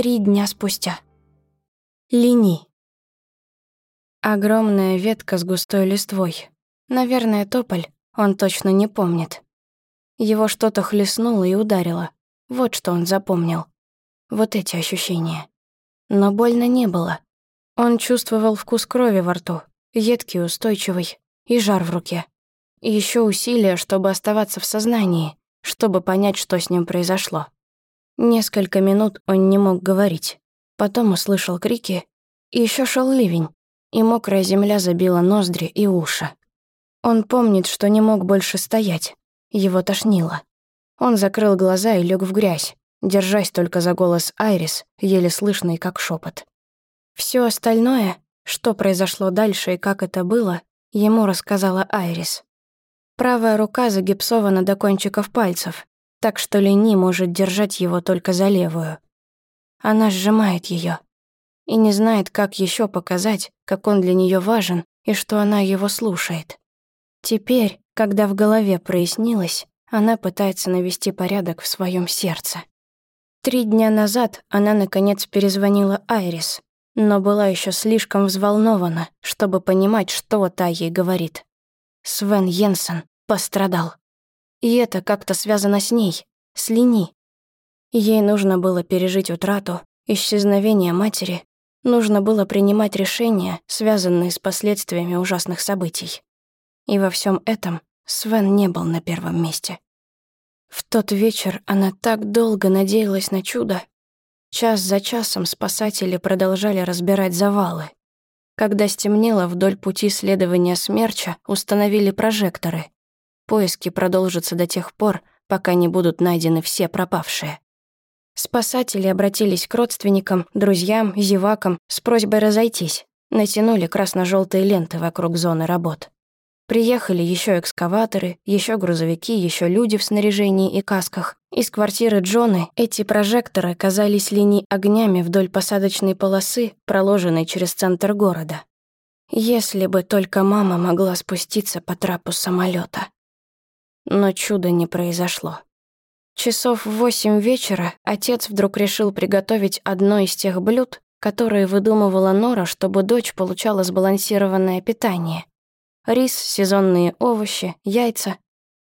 Три дня спустя. Лини. Огромная ветка с густой листвой. Наверное, тополь, он точно не помнит. Его что-то хлестнуло и ударило. Вот что он запомнил. Вот эти ощущения. Но больно не было. Он чувствовал вкус крови во рту, едкий, устойчивый, и жар в руке. И ещё усилия, чтобы оставаться в сознании, чтобы понять, что с ним произошло. Несколько минут он не мог говорить. Потом услышал крики, и ещё шёл ливень, и мокрая земля забила ноздри и уши. Он помнит, что не мог больше стоять. Его тошнило. Он закрыл глаза и лег в грязь, держась только за голос Айрис, еле слышный как шепот. Все остальное, что произошло дальше и как это было, ему рассказала Айрис. Правая рука загипсована до кончиков пальцев, так что Лени может держать его только за левую. Она сжимает ее и не знает, как еще показать, как он для нее важен и что она его слушает. Теперь, когда в голове прояснилось, она пытается навести порядок в своем сердце. Три дня назад она, наконец, перезвонила Айрис, но была еще слишком взволнована, чтобы понимать, что та ей говорит. Свен Йенсен пострадал. И это как-то связано с ней, с Лини. Ей нужно было пережить утрату, исчезновение матери, нужно было принимать решения, связанные с последствиями ужасных событий. И во всем этом Свен не был на первом месте. В тот вечер она так долго надеялась на чудо. Час за часом спасатели продолжали разбирать завалы. Когда стемнело, вдоль пути следования смерча установили прожекторы. Поиски продолжатся до тех пор, пока не будут найдены все пропавшие. Спасатели обратились к родственникам, друзьям, зевакам с просьбой разойтись. Натянули красно желтые ленты вокруг зоны работ. Приехали еще экскаваторы, еще грузовики, еще люди в снаряжении и касках. Из квартиры Джоны эти прожекторы казались линией огнями вдоль посадочной полосы, проложенной через центр города. Если бы только мама могла спуститься по трапу самолета. Но чуда не произошло. Часов в восемь вечера отец вдруг решил приготовить одно из тех блюд, которые выдумывала Нора, чтобы дочь получала сбалансированное питание. Рис, сезонные овощи, яйца.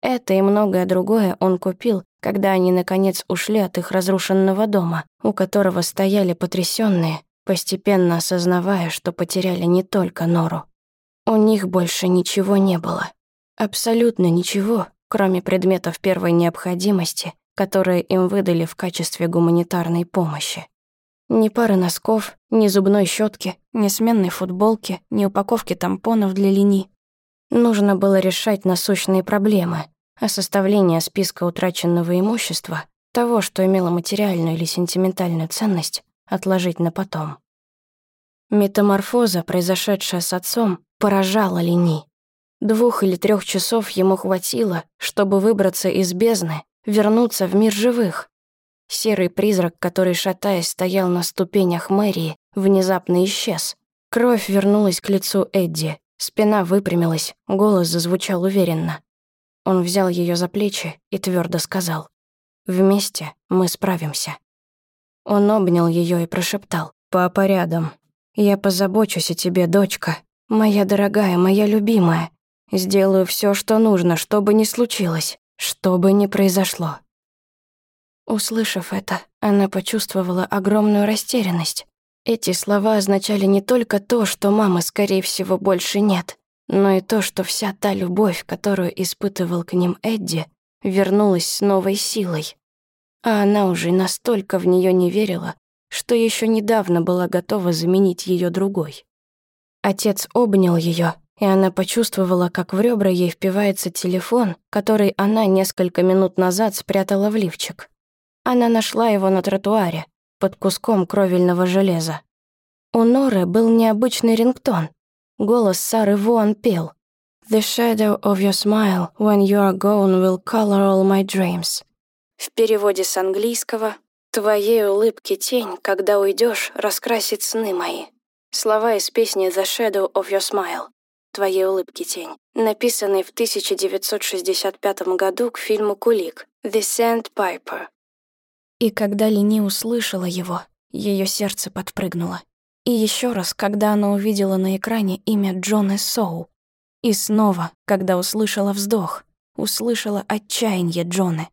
Это и многое другое он купил, когда они, наконец, ушли от их разрушенного дома, у которого стояли потрясённые, постепенно осознавая, что потеряли не только Нору. У них больше ничего не было. Абсолютно ничего, кроме предметов первой необходимости, которые им выдали в качестве гуманитарной помощи. Ни пары носков, ни зубной щетки, ни сменной футболки, ни упаковки тампонов для линий. Нужно было решать насущные проблемы, а составление списка утраченного имущества, того, что имело материальную или сентиментальную ценность, отложить на потом. Метаморфоза, произошедшая с отцом, поражала Лини. Двух или трех часов ему хватило, чтобы выбраться из бездны, вернуться в мир живых. Серый призрак, который, шатаясь, стоял на ступенях мэрии, внезапно исчез. Кровь вернулась к лицу Эдди, Спина выпрямилась, голос зазвучал уверенно. Он взял ее за плечи и твердо сказал. «Вместе мы справимся». Он обнял ее и прошептал. «Папа рядом. Я позабочусь о тебе, дочка. Моя дорогая, моя любимая. Сделаю все, что нужно, что бы ни случилось, что бы ни произошло». Услышав это, она почувствовала огромную растерянность. Эти слова означали не только то, что мамы, скорее всего, больше нет, но и то, что вся та любовь, которую испытывал к ним Эдди, вернулась с новой силой. А она уже настолько в нее не верила, что еще недавно была готова заменить ее другой. Отец обнял ее, и она почувствовала, как в ребра ей впивается телефон, который она несколько минут назад спрятала в лифчик. Она нашла его на тротуаре, под куском кровельного железа. У Норы был необычный рингтон. Голос Сары Вуан пел «The shadow of your smile when you are gone will color all my dreams». В переводе с английского «Твоей улыбки тень, когда уйдешь, раскрасит сны мои». Слова из песни «The shadow of your smile» «Твоей улыбки тень», написанной в 1965 году к фильму «Кулик» «The Sandpiper». И когда Лини услышала его, Ее сердце подпрыгнуло. И еще раз, когда она увидела на экране имя Джона Соу. И снова, когда услышала вздох, услышала отчаяние Джоны.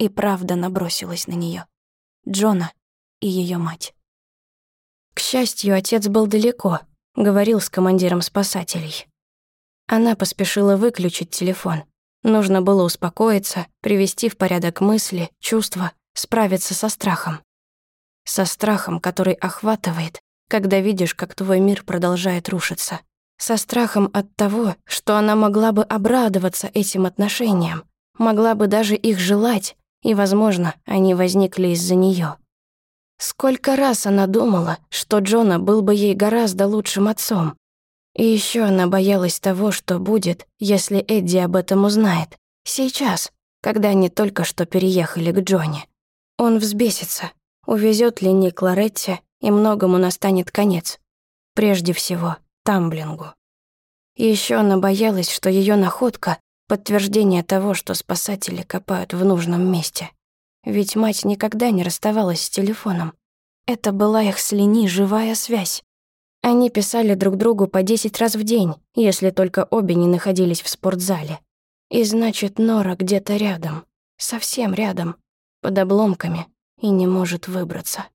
И правда набросилась на нее. Джона и ее мать. К счастью, отец был далеко, говорил с командиром спасателей. Она поспешила выключить телефон. Нужно было успокоиться, привести в порядок мысли, чувства, справиться со страхом. Со страхом, который охватывает, когда видишь, как твой мир продолжает рушиться. Со страхом от того, что она могла бы обрадоваться этим отношениям, могла бы даже их желать, и, возможно, они возникли из-за нее. Сколько раз она думала, что Джона был бы ей гораздо лучшим отцом. И еще она боялась того, что будет, если Эдди об этом узнает. Сейчас, когда они только что переехали к Джоне. Он взбесится, увезет ли Ник Лоретти, и многому настанет конец. Прежде всего, тамблингу. Еще она боялась, что ее находка — подтверждение того, что спасатели копают в нужном месте. Ведь мать никогда не расставалась с телефоном. Это была их с Лени живая связь. Они писали друг другу по десять раз в день, если только обе не находились в спортзале. И значит, Нора где-то рядом, совсем рядом, под обломками, и не может выбраться.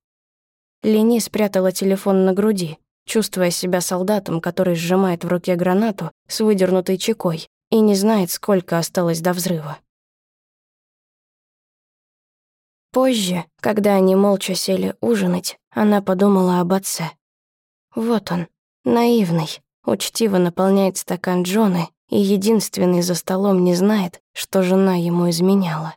Лени спрятала телефон на груди, чувствуя себя солдатом, который сжимает в руке гранату с выдернутой чекой и не знает, сколько осталось до взрыва. Позже, когда они молча сели ужинать, она подумала об отце. Вот он, наивный, учтиво наполняет стакан Джоны и единственный за столом не знает, что жена ему изменяла.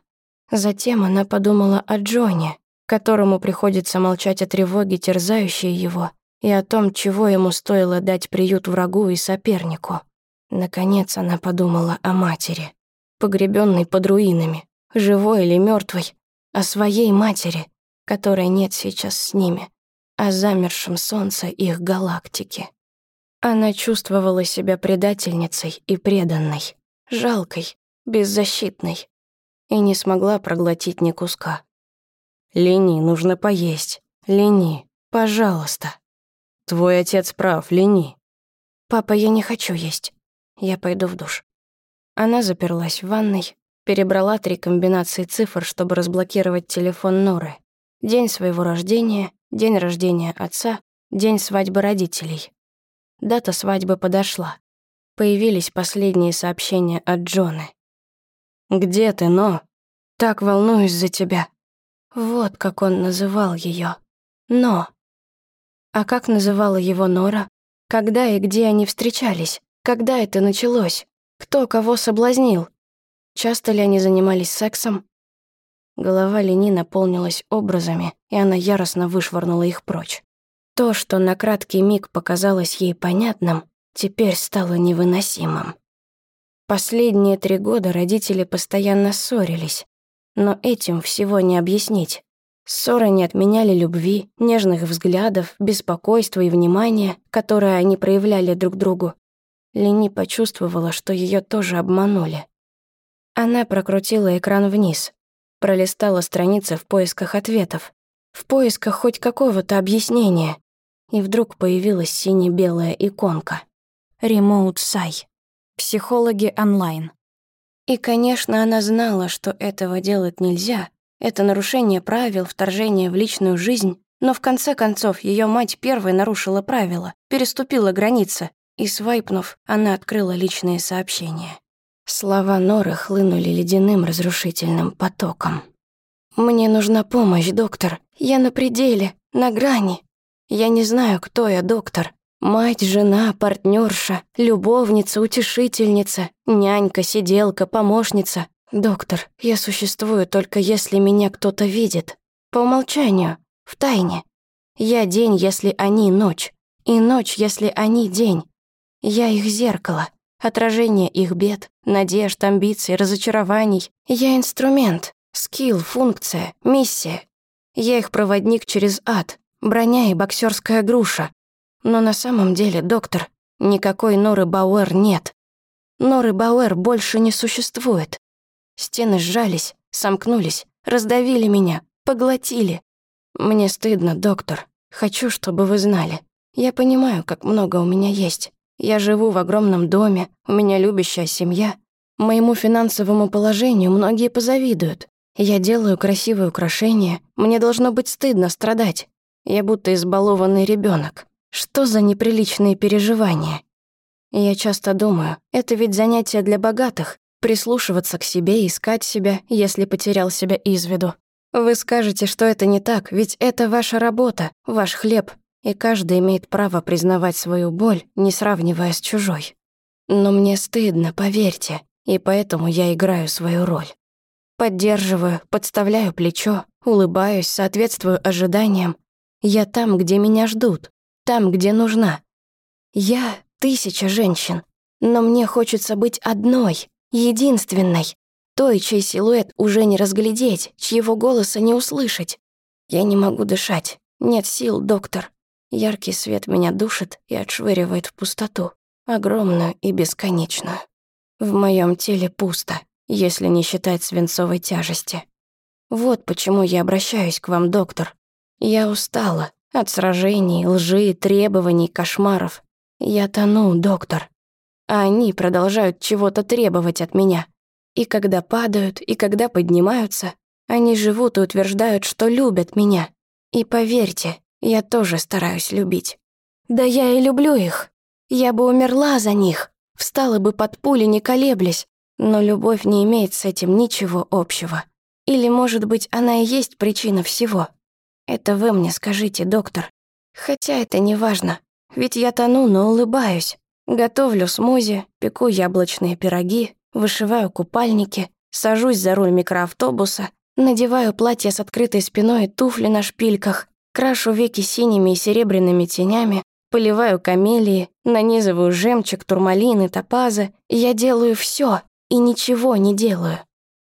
Затем она подумала о Джоне, которому приходится молчать о тревоге, терзающей его, и о том, чего ему стоило дать приют врагу и сопернику. Наконец она подумала о матери, погребенной под руинами, живой или мертвой, о своей матери, которой нет сейчас с ними, о замершем солнце их галактики. Она чувствовала себя предательницей и преданной, жалкой, беззащитной, и не смогла проглотить ни куска. «Лени, нужно поесть. Лени, пожалуйста». «Твой отец прав, Лени». «Папа, я не хочу есть. Я пойду в душ». Она заперлась в ванной, Перебрала три комбинации цифр, чтобы разблокировать телефон Норы. День своего рождения, день рождения отца, день свадьбы родителей. Дата свадьбы подошла. Появились последние сообщения от Джоны. «Где ты, но? Так волнуюсь за тебя». Вот как он называл ее. Но. А как называла его Нора? Когда и где они встречались? Когда это началось? Кто кого соблазнил? Часто ли они занимались сексом? Голова Лени наполнилась образами, и она яростно вышвырнула их прочь. То, что на краткий миг показалось ей понятным, теперь стало невыносимым. Последние три года родители постоянно ссорились, но этим всего не объяснить. Ссоры не отменяли любви, нежных взглядов, беспокойства и внимания, которые они проявляли друг другу. Лени почувствовала, что ее тоже обманули. Она прокрутила экран вниз, пролистала страницы в поисках ответов, в поисках хоть какого-то объяснения, и вдруг появилась сине-белая иконка. Remote Sai. Психологи онлайн. И, конечно, она знала, что этого делать нельзя. Это нарушение правил, вторжение в личную жизнь. Но в конце концов ее мать первой нарушила правила, переступила границы, и, свайпнув, она открыла личные сообщения. Слова Норы хлынули ледяным разрушительным потоком. «Мне нужна помощь, доктор. Я на пределе, на грани. Я не знаю, кто я, доктор. Мать, жена, партнерша, любовница, утешительница, нянька, сиделка, помощница. Доктор, я существую только если меня кто-то видит. По умолчанию, в тайне. Я день, если они ночь. И ночь, если они день. Я их зеркало отражение их бед, надежд, амбиций, разочарований. Я инструмент, скилл, функция, миссия. Я их проводник через ад, броня и боксерская груша. Но на самом деле, доктор, никакой Норы Бауэр нет. Норы Бауэр больше не существует. Стены сжались, сомкнулись, раздавили меня, поглотили. Мне стыдно, доктор. Хочу, чтобы вы знали. Я понимаю, как много у меня есть. Я живу в огромном доме, у меня любящая семья. Моему финансовому положению многие позавидуют. Я делаю красивые украшения, мне должно быть стыдно страдать. Я будто избалованный ребенок. Что за неприличные переживания? Я часто думаю, это ведь занятие для богатых, прислушиваться к себе, искать себя, если потерял себя из виду. Вы скажете, что это не так, ведь это ваша работа, ваш хлеб, и каждый имеет право признавать свою боль, не сравнивая с чужой. Но мне стыдно, поверьте, и поэтому я играю свою роль. Поддерживаю, подставляю плечо, улыбаюсь, соответствую ожиданиям. Я там, где меня ждут, там, где нужна. Я тысяча женщин, но мне хочется быть одной, единственной, той, чей силуэт уже не разглядеть, чьего голоса не услышать. Я не могу дышать, нет сил, доктор. Яркий свет меня душит и отшвыривает в пустоту, огромную и бесконечную. В моем теле пусто, если не считать свинцовой тяжести. Вот почему я обращаюсь к вам, доктор. Я устала от сражений, лжи, требований, кошмаров. Я тону, доктор. А они продолжают чего-то требовать от меня. И когда падают, и когда поднимаются, они живут и утверждают, что любят меня. И поверьте, я тоже стараюсь любить. Да я и люблю их. Я бы умерла за них, встала бы под пули, не колеблясь, но любовь не имеет с этим ничего общего. Или, может быть, она и есть причина всего. Это вы мне скажите, доктор. Хотя это не важно, ведь я тону, но улыбаюсь. Готовлю смузи, пеку яблочные пироги, вышиваю купальники, сажусь за руль микроавтобуса, надеваю платье с открытой спиной и туфли на шпильках, крашу веки синими и серебряными тенями, поливаю камелии, нанизываю жемчуг, турмалины, топазы. Я делаю все, и ничего не делаю.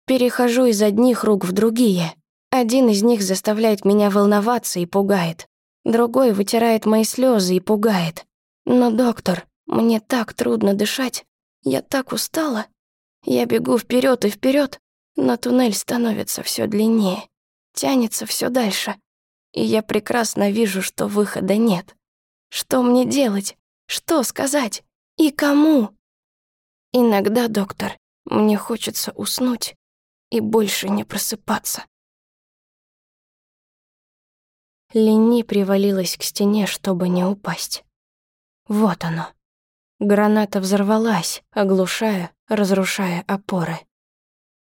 Перехожу из одних рук в другие. Один из них заставляет меня волноваться и пугает. Другой вытирает мои слезы и пугает. Но, доктор, мне так трудно дышать. Я так устала. Я бегу вперед и вперед, но туннель становится все длиннее, тянется все дальше. И я прекрасно вижу, что выхода нет. Что мне делать? Что сказать? И кому? Иногда, доктор, мне хочется уснуть и больше не просыпаться. Лени привалилась к стене, чтобы не упасть. Вот оно. Граната взорвалась, оглушая, разрушая опоры.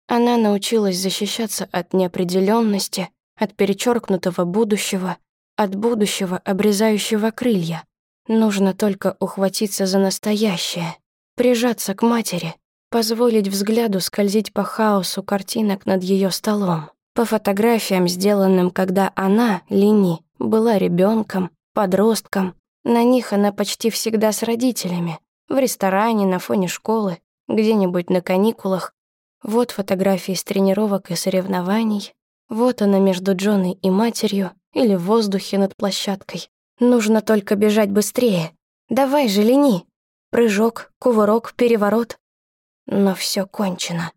Она научилась защищаться от неопределенности, от перечеркнутого будущего, от будущего, обрезающего крылья. Нужно только ухватиться за настоящее, прижаться к матери, позволить взгляду скользить по хаосу картинок над ее столом, по фотографиям, сделанным, когда она, Лини, была ребенком, подростком. На них она почти всегда с родителями, в ресторане, на фоне школы, где-нибудь на каникулах. Вот фотографии с тренировок и соревнований. Вот она между Джоной и матерью или в воздухе над площадкой. Нужно только бежать быстрее. Давай же, лени. Прыжок, кувырок, переворот. Но все кончено.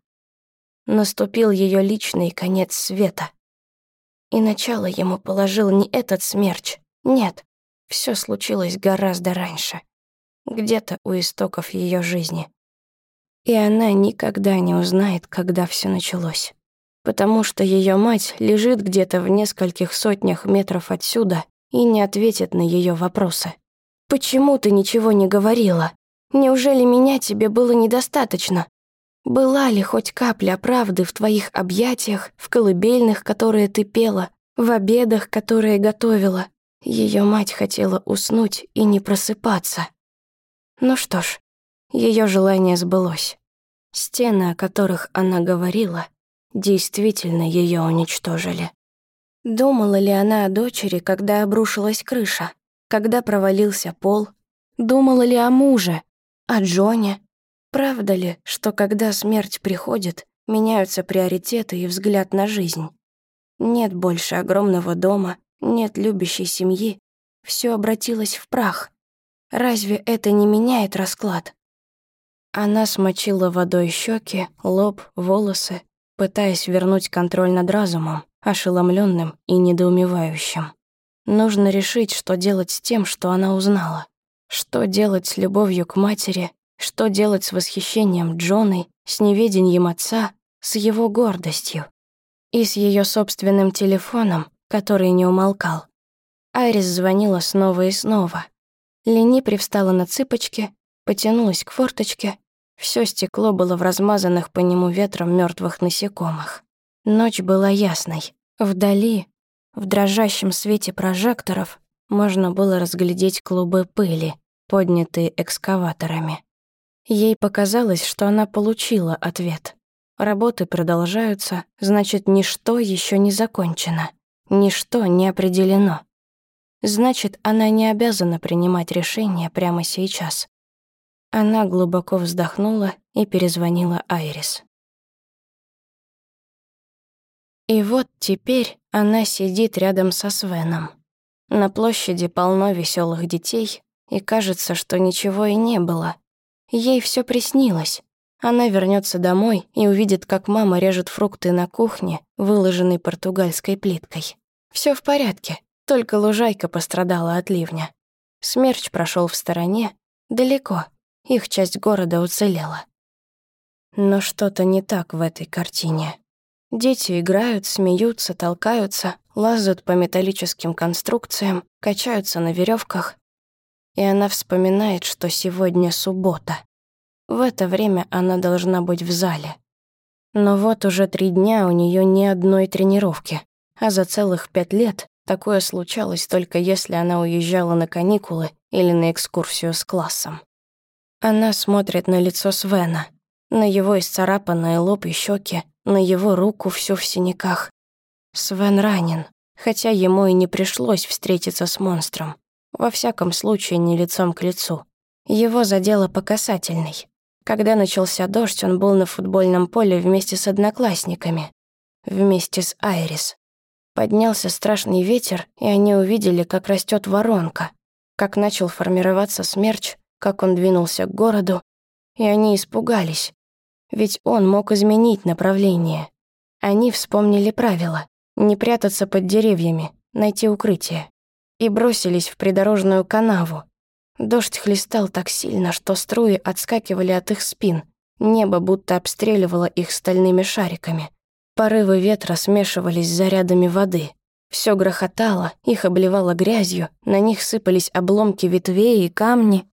Наступил ее личный конец света. И начало ему положил не этот смерч. Нет, все случилось гораздо раньше. Где-то у истоков ее жизни. И она никогда не узнает, когда все началось. Потому что ее мать лежит где-то в нескольких сотнях метров отсюда и не ответит на ее вопросы. «Почему ты ничего не говорила?» Неужели меня тебе было недостаточно? Была ли хоть капля правды в твоих объятиях, в колыбельных, которые ты пела, в обедах, которые готовила? Ее мать хотела уснуть и не просыпаться. Ну что ж, ее желание сбылось. Стены, о которых она говорила, действительно ее уничтожили. Думала ли она о дочери, когда обрушилась крыша, когда провалился пол? Думала ли о муже, о Джоне? Правда ли, что когда смерть приходит, меняются приоритеты и взгляд на жизнь? Нет больше огромного дома, нет любящей семьи, все обратилось в прах. Разве это не меняет расклад? Она смочила водой щеки, лоб, волосы, пытаясь вернуть контроль над разумом. ошеломленным и недоумевающим. Нужно решить, что делать с тем, что она узнала. Что делать с любовью к матери, что делать с восхищением Джоной, с неведением отца, с его гордостью. И с ее собственным телефоном, который не умолкал. Айрис звонила снова и снова. Лени привстала на цыпочки, потянулась к форточке. Все стекло было в размазанных по нему ветром мертвых насекомых. Ночь была ясной. Вдали, в дрожащем свете прожекторов, можно было разглядеть клубы пыли, поднятые экскаваторами. Ей показалось, что она получила ответ. Работы продолжаются, значит, ничто еще не закончено, ничто не определено. Значит, она не обязана принимать решение прямо сейчас. Она глубоко вздохнула и перезвонила Айрис. И вот теперь она сидит рядом со Свеном. На площади полно веселых детей, и кажется, что ничего и не было. Ей все приснилось. Она вернется домой и увидит, как мама режет фрукты на кухне, выложенной португальской плиткой. Все в порядке, только лужайка пострадала от ливня. Смерч прошел в стороне, далеко, их часть города уцелела. Но что-то не так в этой картине. Дети играют, смеются, толкаются, лазают по металлическим конструкциям, качаются на веревках. И она вспоминает, что сегодня суббота. В это время она должна быть в зале. Но вот уже три дня у нее ни одной тренировки, а за целых пять лет такое случалось только если она уезжала на каникулы или на экскурсию с классом. Она смотрит на лицо Свена, на его исцарапанные лоб и щеки, на его руку всю в синяках. Свен ранен, хотя ему и не пришлось встретиться с монстром. Во всяком случае, не лицом к лицу. Его задело по касательной. Когда начался дождь, он был на футбольном поле вместе с одноклассниками, вместе с Айрис. Поднялся страшный ветер, и они увидели, как растет воронка, как начал формироваться смерч, как он двинулся к городу, и они испугались, ведь он мог изменить направление. Они вспомнили правила — не прятаться под деревьями, найти укрытие, и бросились в придорожную канаву, Дождь хлестал так сильно, что струи отскакивали от их спин. Небо будто обстреливало их стальными шариками. Порывы ветра смешивались с зарядами воды. Все грохотало, их обливало грязью, на них сыпались обломки ветвей и камни.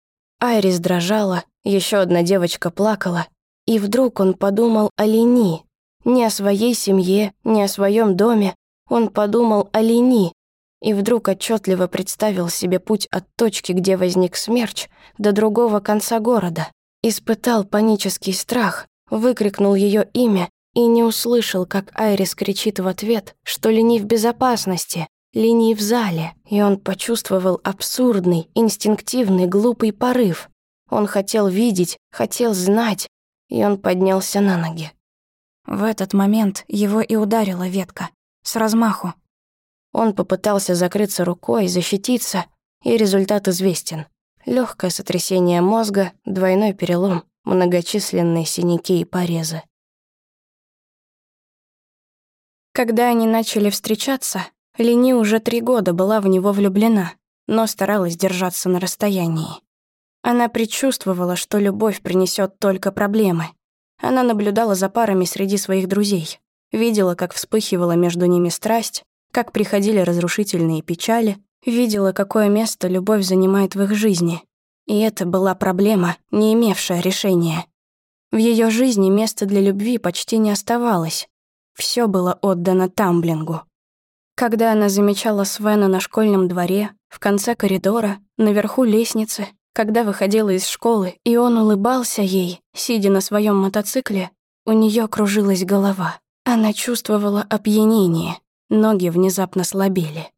Айрис дрожала, еще одна девочка плакала. И вдруг он подумал о Лени. Не о своей семье, не о своем доме. Он подумал о Лени, и вдруг отчетливо представил себе путь от точки, где возник смерч, до другого конца города. Испытал панический страх, выкрикнул ее имя и не услышал, как Айрис кричит в ответ, что Лени в безопасности, Лени в зале, и он почувствовал абсурдный, инстинктивный, глупый порыв. Он хотел видеть, хотел знать, и он поднялся на ноги. В этот момент его и ударила ветка. С размаху, он попытался закрыться рукой, защититься, и результат известен. Легкое сотрясение мозга, двойной перелом, многочисленные синяки и порезы. Когда они начали встречаться, Лени уже три года была в него влюблена, но старалась держаться на расстоянии. Она предчувствовала, что любовь принесет только проблемы. Она наблюдала за парами среди своих друзей, видела, как вспыхивала между ними страсть, как приходили разрушительные печали, видела, какое место любовь занимает в их жизни. И это была проблема, не имевшая решения. В ее жизни места для любви почти не оставалось. Все было отдано тамблингу. Когда она замечала Свена на школьном дворе, в конце коридора, наверху лестницы, когда выходила из школы, и он улыбался ей, сидя на своем мотоцикле, у нее кружилась голова. Она чувствовала опьянение, Ноги внезапно слабели.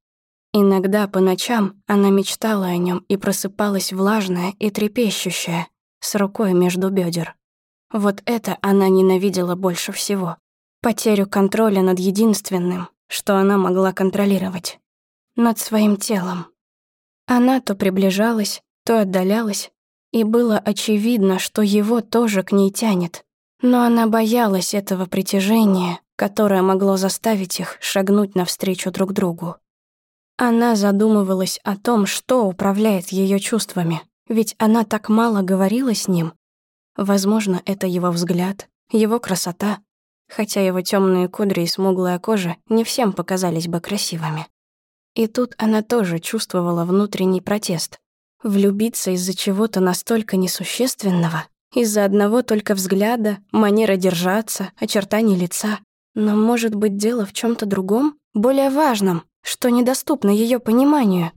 Иногда по ночам она мечтала о нем и просыпалась влажная и трепещущая, с рукой между бедер. Вот это она ненавидела больше всего. Потерю контроля над единственным, что она могла контролировать. Над своим телом. Она то приближалась, то отдалялась, и было очевидно, что его тоже к ней тянет. Но она боялась этого притяжения, которое могло заставить их шагнуть навстречу друг другу. Она задумывалась о том, что управляет ее чувствами, ведь она так мало говорила с ним. Возможно, это его взгляд, его красота, хотя его темные кудри и смуглая кожа не всем показались бы красивыми. И тут она тоже чувствовала внутренний протест. Влюбиться из-за чего-то настолько несущественного, из-за одного только взгляда, манеры держаться, очертаний лица. Но может быть дело в чем то другом, более важном, что недоступно ее пониманию.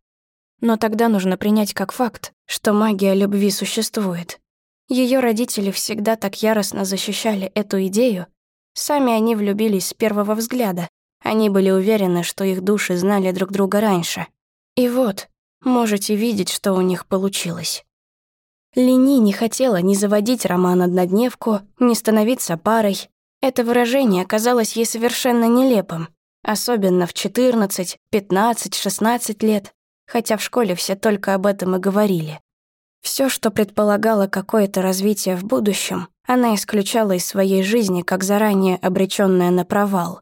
Но тогда нужно принять как факт, что магия любви существует. Ее родители всегда так яростно защищали эту идею. Сами они влюбились с первого взгляда. Они были уверены, что их души знали друг друга раньше. И вот, можете видеть, что у них получилось. Лини не хотела ни заводить роман-однодневку, ни становиться парой. Это выражение казалось ей совершенно нелепым, особенно в 14, 15, 16 лет, хотя в школе все только об этом и говорили. Все, что предполагало какое-то развитие в будущем, она исключала из своей жизни как заранее обречённая на провал.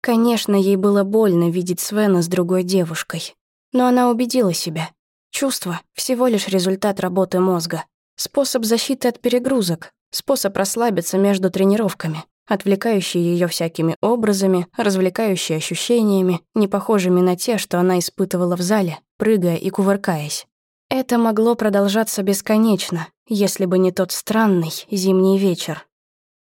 Конечно, ей было больно видеть Свена с другой девушкой, но она убедила себя. Чувство — всего лишь результат работы мозга. Способ защиты от перегрузок, способ расслабиться между тренировками, отвлекающий ее всякими образами, развлекающий ощущениями, не похожими на те, что она испытывала в зале, прыгая и кувыркаясь. Это могло продолжаться бесконечно, если бы не тот странный зимний вечер.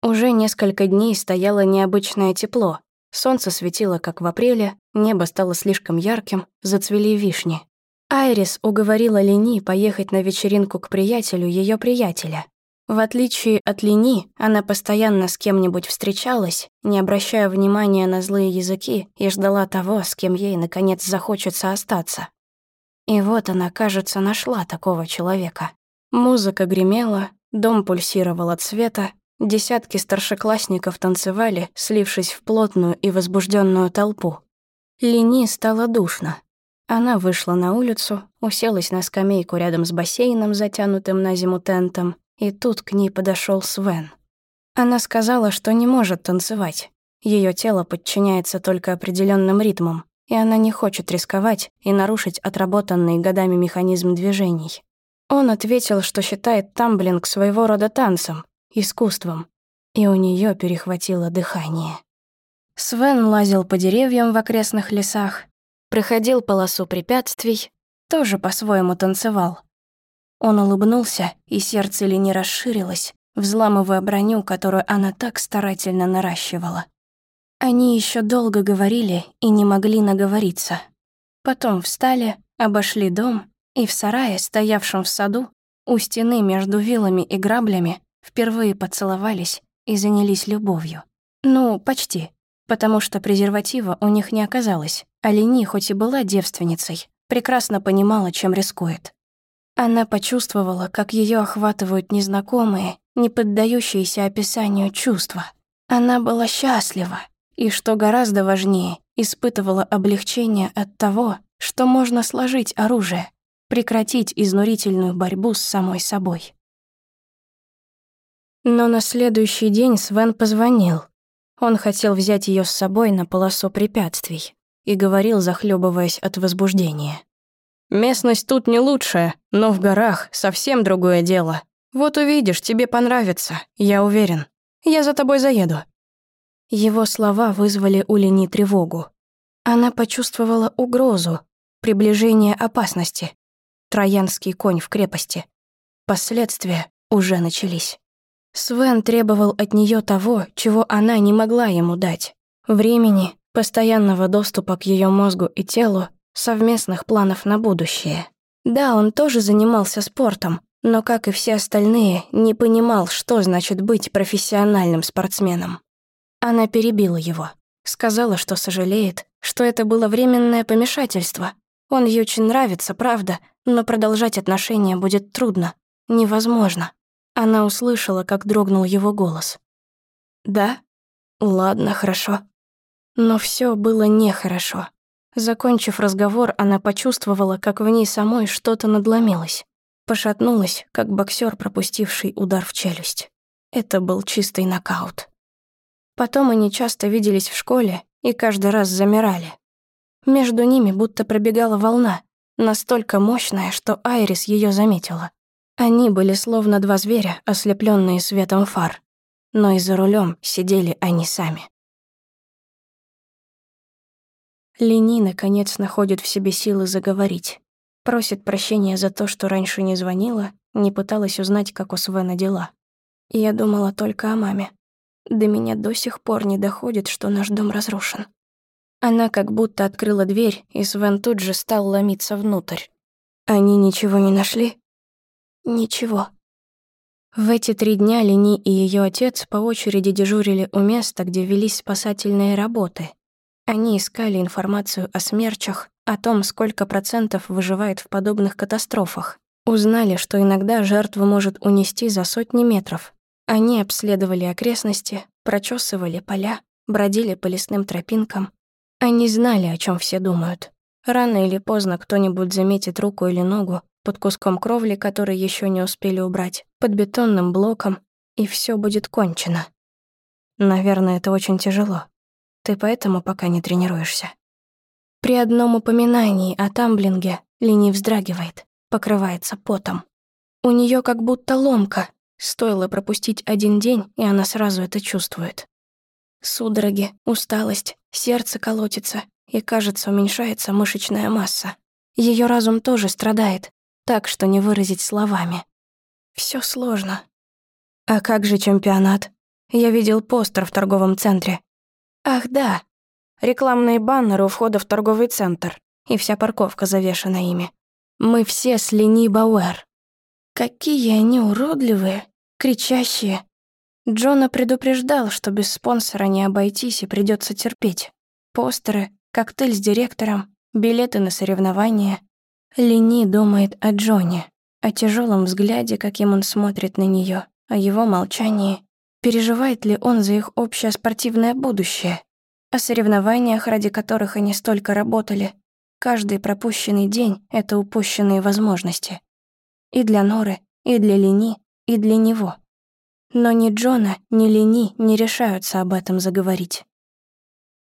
Уже несколько дней стояло необычное тепло. Солнце светило, как в апреле, небо стало слишком ярким, зацвели вишни. Айрис уговорила Лени поехать на вечеринку к приятелю ее приятеля. В отличие от Лени, она постоянно с кем-нибудь встречалась, не обращая внимания на злые языки, и ждала того, с кем ей, наконец, захочется остаться. И вот она, кажется, нашла такого человека. Музыка гремела, дом пульсировал от света, десятки старшеклассников танцевали, слившись в плотную и возбужденную толпу. Лени стало душно, она вышла на улицу, уселась на скамейку рядом с бассейном, затянутым на зиму тентом, и тут к ней подошел Свен. Она сказала, что не может танцевать. Ее тело подчиняется только определенным ритмам, и она не хочет рисковать и нарушить отработанный годами механизм движений. Он ответил, что считает тамблинг своего рода танцем, искусством, и у нее перехватило дыхание. Свен лазил по деревьям в окрестных лесах, проходил полосу препятствий, тоже по-своему танцевал. Он улыбнулся, и сердце Лени расширилось, взламывая броню, которую она так старательно наращивала. Они еще долго говорили и не могли наговориться. Потом встали, обошли дом, и в сарае, стоявшем в саду, у стены между вилами и граблями, впервые поцеловались и занялись любовью. Ну, почти потому что презерватива у них не оказалось, а Лени, хоть и была девственницей, прекрасно понимала, чем рискует. Она почувствовала, как ее охватывают незнакомые, не поддающиеся описанию чувства. Она была счастлива, и, что гораздо важнее, испытывала облегчение от того, что можно сложить оружие, прекратить изнурительную борьбу с самой собой. Но на следующий день Свен позвонил, он хотел взять ее с собой на полосу препятствий и говорил, захлебываясь от возбуждения. «Местность тут не лучшая, но в горах совсем другое дело. Вот увидишь, тебе понравится, я уверен. Я за тобой заеду». Его слова вызвали у Лени тревогу. Она почувствовала угрозу, приближение опасности. Троянский конь в крепости. Последствия уже начались. Свен требовал от нее того, чего она не могла ему дать. Времени, постоянного доступа к ее мозгу и телу, совместных планов на будущее. Да, он тоже занимался спортом, но, как и все остальные, не понимал, что значит быть профессиональным спортсменом. Она перебила его. Сказала, что сожалеет, что это было временное помешательство. Он ей очень нравится, правда, но продолжать отношения будет трудно, невозможно. Она услышала, как дрогнул его голос. «Да? Ладно, хорошо». Но все было нехорошо. Закончив разговор, она почувствовала, как в ней самой что-то надломилось. Пошатнулась, как боксер, пропустивший удар в челюсть. Это был чистый нокаут. Потом они часто виделись в школе и каждый раз замирали. Между ними будто пробегала волна, настолько мощная, что Айрис ее заметила. Они были словно два зверя, ослепленные светом фар. Но и за рулем сидели они сами. Лени, наконец, находит в себе силы заговорить. Просит прощения за то, что раньше не звонила, не пыталась узнать, как у Свена дела. Я думала только о маме. До меня до сих пор не доходит, что наш дом разрушен. Она как будто открыла дверь, и Свен тут же стал ломиться внутрь. Они ничего не нашли? Ничего. В эти три дня Лени и ее отец по очереди дежурили у места, где велись спасательные работы. Они искали информацию о смерчах, о том, сколько процентов выживает в подобных катастрофах. Узнали, что иногда жертву может унести за сотни метров. Они обследовали окрестности, прочесывали поля, бродили по лесным тропинкам. Они знали, о чем все думают. Рано или поздно кто-нибудь заметит руку или ногу под куском кровли, который еще не успели убрать, под бетонным блоком, и все будет кончено. Наверное, это очень тяжело. Ты поэтому пока не тренируешься. При одном упоминании о тамблинге Лини вздрагивает, покрывается потом. У нее как будто ломка. Стоило пропустить один день, и она сразу это чувствует. Судороги, усталость, сердце колотится, и, кажется, уменьшается мышечная масса. Ее разум тоже страдает, так что не выразить словами. Все сложно. А как же чемпионат? Я видел постер в торговом центре. Ах, да, Рекламные баннеры у входа в торговый центр, и вся парковка завешена ими. Мы все с Лени Бауэр. Какие они уродливые, кричащие. Джона предупреждал, что без спонсора не обойтись и придется терпеть. Постеры, коктейль с директором, билеты на соревнования. Лени думает о Джоне, о тяжелом взгляде, каким он смотрит на нее, о его молчании. Переживает ли он за их общее спортивное будущее? о соревнованиях, ради которых они столько работали. Каждый пропущенный день — это упущенные возможности. И для Норы, и для Лени, и для него. Но ни Джона, ни Лени не решаются об этом заговорить.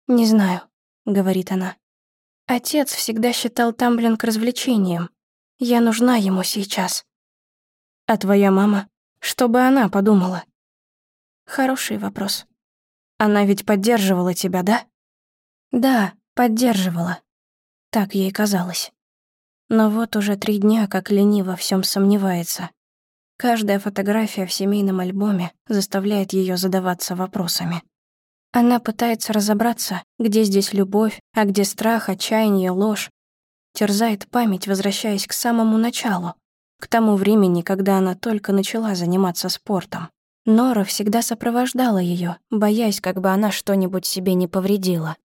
«Не знаю», — говорит она. «Отец всегда считал тамблинг развлечением. Я нужна ему сейчас». «А твоя мама? Что бы она подумала?» Хороший вопрос. Она ведь поддерживала тебя, да? Да, поддерживала. Так ей казалось. Но вот уже три дня, как Лени во всем сомневается. Каждая фотография в семейном альбоме заставляет ее задаваться вопросами. Она пытается разобраться, где здесь любовь, а где страх, отчаяние, ложь. Терзает память, возвращаясь к самому началу, к тому времени, когда она только начала заниматься спортом. Нора всегда сопровождала ее, боясь, как бы она что-нибудь себе не повредила.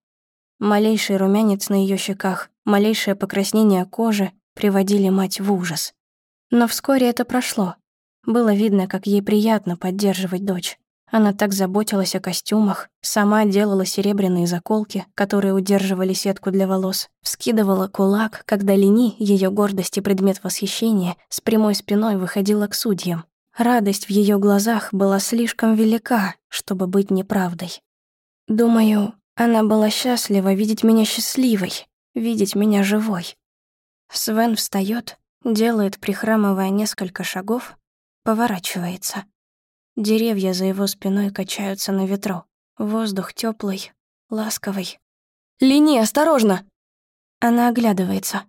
Малейший румянец на ее щеках, малейшее покраснение кожи приводили мать в ужас. Но вскоре это прошло. Было видно, как ей приятно поддерживать дочь. Она так заботилась о костюмах, сама делала серебряные заколки, которые удерживали сетку для волос, вскидывала кулак, когда Лени, ее гордость и предмет восхищения, с прямой спиной выходила к судьям. Радость в ее глазах была слишком велика, чтобы быть неправдой. Думаю, она была счастлива видеть меня счастливой, видеть меня живой. Свен встает, делает, прихрамывая несколько шагов, поворачивается. Деревья за его спиной качаются на ветру. Воздух теплый, ласковый. «Лини, осторожно!» Она оглядывается.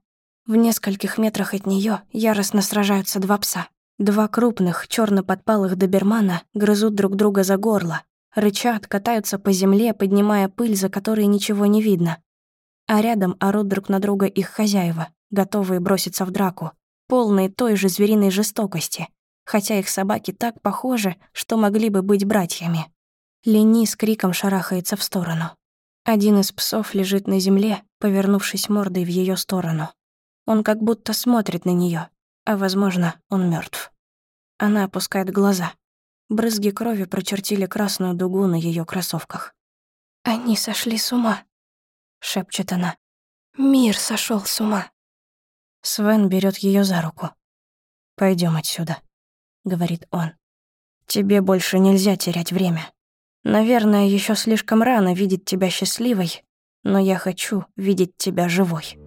В нескольких метрах от нее яростно сражаются два пса. Два крупных, черно подпалых добермана грызут друг друга за горло, рычат, катаются по земле, поднимая пыль, за которой ничего не видно. А рядом орут друг на друга их хозяева, готовые броситься в драку, полные той же звериной жестокости, хотя их собаки так похожи, что могли бы быть братьями. Лени с криком шарахается в сторону. Один из псов лежит на земле, повернувшись мордой в ее сторону. Он как будто смотрит на нее, а, возможно, он мертв. Она опускает глаза. Брызги крови прочертили красную дугу на ее кроссовках. «Они сошли с ума», — шепчет она. «Мир сошел с ума». Свен берет ее за руку. Пойдем отсюда», — говорит он. «Тебе больше нельзя терять время. Наверное, еще слишком рано видеть тебя счастливой, но я хочу видеть тебя живой.